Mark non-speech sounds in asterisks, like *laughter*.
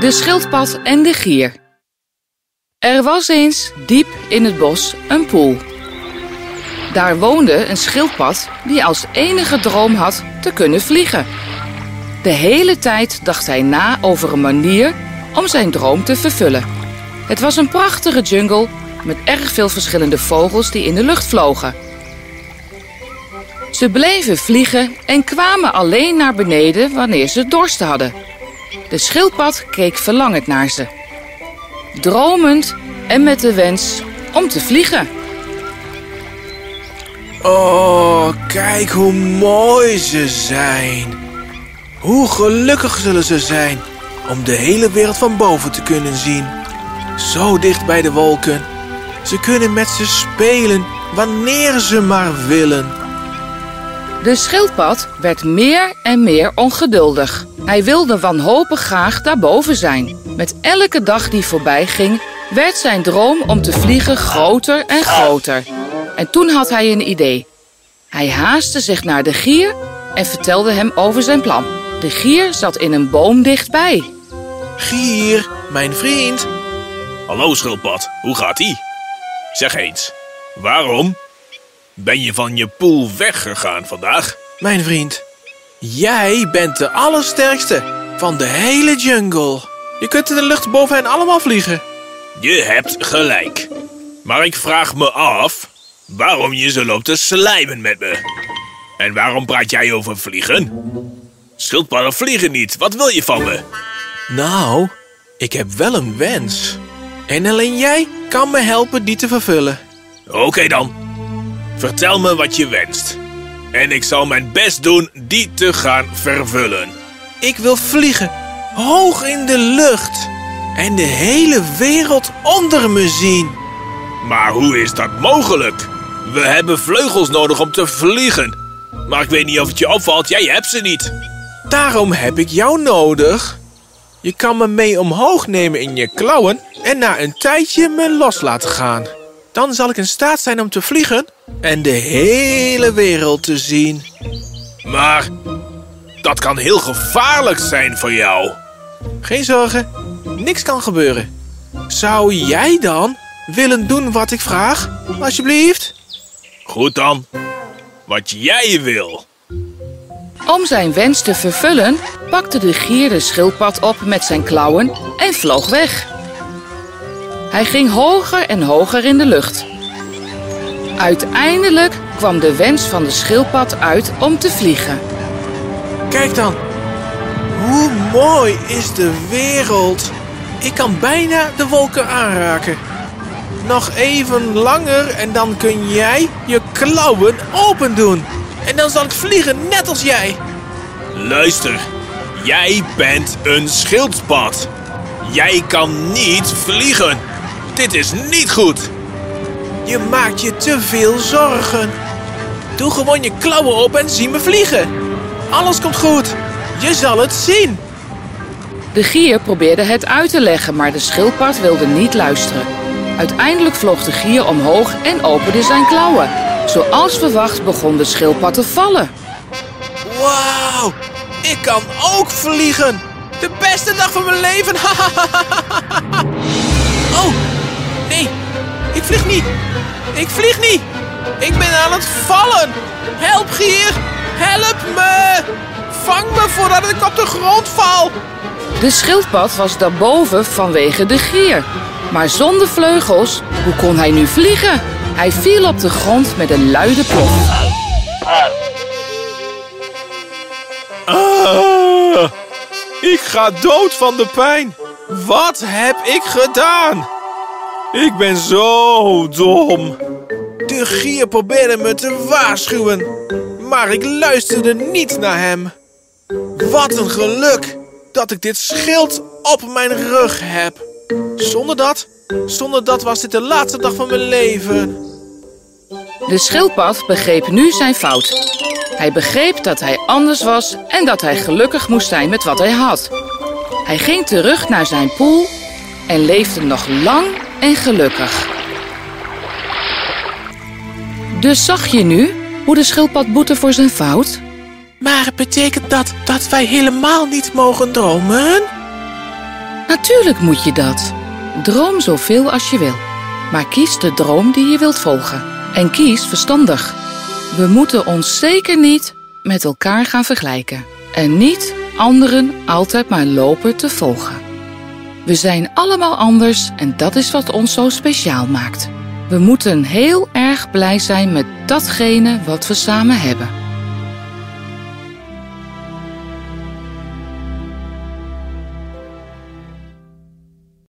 De schildpad en de gier. Er was eens, diep in het bos, een poel. Daar woonde een schildpad die als enige droom had te kunnen vliegen. De hele tijd dacht hij na over een manier om zijn droom te vervullen. Het was een prachtige jungle met erg veel verschillende vogels die in de lucht vlogen. Ze bleven vliegen en kwamen alleen naar beneden wanneer ze dorst hadden. De schildpad keek verlangend naar ze. Dromend en met de wens om te vliegen. Oh, kijk hoe mooi ze zijn. Hoe gelukkig zullen ze zijn om de hele wereld van boven te kunnen zien. Zo dicht bij de wolken. Ze kunnen met ze spelen wanneer ze maar willen. De schildpad werd meer en meer ongeduldig. Hij wilde wanhopig graag daarboven zijn. Met elke dag die voorbij ging, werd zijn droom om te vliegen groter en groter. En toen had hij een idee. Hij haastte zich naar de gier en vertelde hem over zijn plan. De gier zat in een boom dichtbij. Gier, mijn vriend. Hallo schildpad, hoe gaat-ie? Zeg eens, waarom ben je van je poel weggegaan vandaag? Mijn vriend, jij bent de allersterkste van de hele jungle. Je kunt in de lucht boven hen allemaal vliegen. Je hebt gelijk. Maar ik vraag me af waarom je zo loopt te slijmen met me. En waarom praat jij over vliegen? Schildpadden vliegen niet. Wat wil je van me? Nou, ik heb wel een wens. En alleen jij kan me helpen die te vervullen. Oké dan. Vertel me wat je wenst. En ik zal mijn best doen die te gaan vervullen. Ik wil vliegen, hoog in de lucht. En de hele wereld onder me zien. Maar hoe is dat mogelijk? We hebben vleugels nodig om te vliegen. Maar ik weet niet of het je opvalt, jij hebt ze niet. Daarom heb ik jou nodig. Je kan me mee omhoog nemen in je klauwen en na een tijdje me los laten gaan. Dan zal ik in staat zijn om te vliegen en de hele wereld te zien. Maar dat kan heel gevaarlijk zijn voor jou. Geen zorgen, niks kan gebeuren. Zou jij dan willen doen wat ik vraag, alsjeblieft? Goed dan. Wat jij wil. Om zijn wens te vervullen, pakte de gier de schildpad op met zijn klauwen en vloog weg. Hij ging hoger en hoger in de lucht. Uiteindelijk kwam de wens van de schildpad uit om te vliegen. Kijk dan. Hoe mooi is de wereld. Ik kan bijna de wolken aanraken. Nog even langer en dan kun jij je klauwen open doen. En dan zal ik vliegen net als jij. Luister, jij bent een schildpad. Jij kan niet vliegen. Dit is niet goed. Je maakt je te veel zorgen. Doe gewoon je klauwen op en zie me vliegen. Alles komt goed. Je zal het zien. De gier probeerde het uit te leggen, maar de schildpad wilde niet luisteren. Uiteindelijk vloog de gier omhoog en opende zijn klauwen. Zoals verwacht begon de schildpad te vallen. Wauw, ik kan ook vliegen. De beste dag van mijn leven. *laughs* vlieg niet. Ik vlieg niet. Ik ben aan het vallen. Help, gier. Help me. Vang me voordat ik op de grond val. De schildpad was daarboven vanwege de gier. Maar zonder vleugels, hoe kon hij nu vliegen? Hij viel op de grond met een luide plof. Ah, ik ga dood van de pijn. Wat heb ik gedaan? Ik ben zo dom. De gier probeerde me te waarschuwen, maar ik luisterde niet naar hem. Wat een geluk dat ik dit schild op mijn rug heb. Zonder dat, zonder dat was dit de laatste dag van mijn leven. De schildpad begreep nu zijn fout. Hij begreep dat hij anders was en dat hij gelukkig moest zijn met wat hij had. Hij ging terug naar zijn poel en leefde nog lang en gelukkig. Dus zag je nu hoe de schildpad boette voor zijn fout? Maar betekent dat dat wij helemaal niet mogen dromen? Natuurlijk moet je dat. Droom zoveel als je wil. Maar kies de droom die je wilt volgen. En kies verstandig. We moeten ons zeker niet met elkaar gaan vergelijken. En niet anderen altijd maar lopen te volgen. We zijn allemaal anders en dat is wat ons zo speciaal maakt. We moeten heel erg blij zijn met datgene wat we samen hebben.